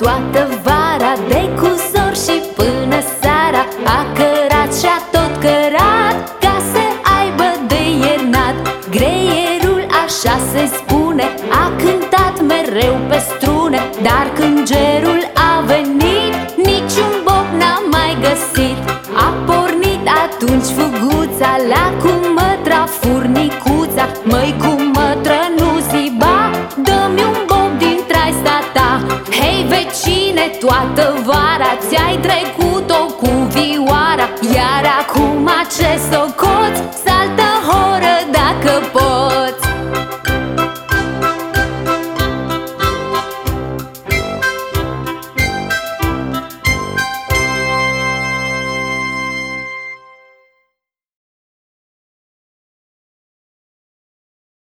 toată vara De cu zor și până seara. A cărat și-a tot cărat Ca să aibă de iernat. Greierul așa se spune A cântat mereu pe strune. Dar când gerul a venit Niciun bob n-a mai găsit. A pornit atunci fuguța la cu Toată vara. Ți-ai trecut-o cu vioara. Iar acum ce să